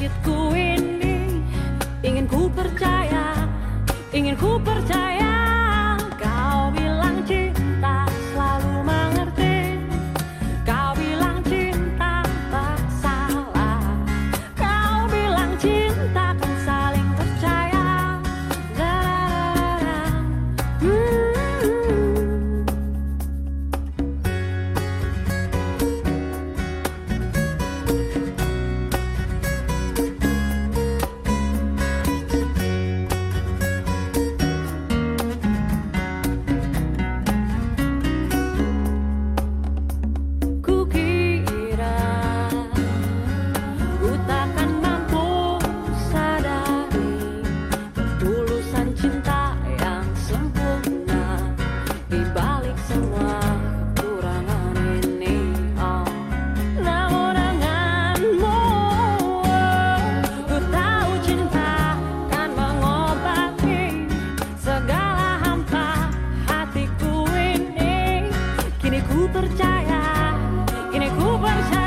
sakitku ini. Ingin ku percaya ingin ku percaya percaya, kini ku percaya.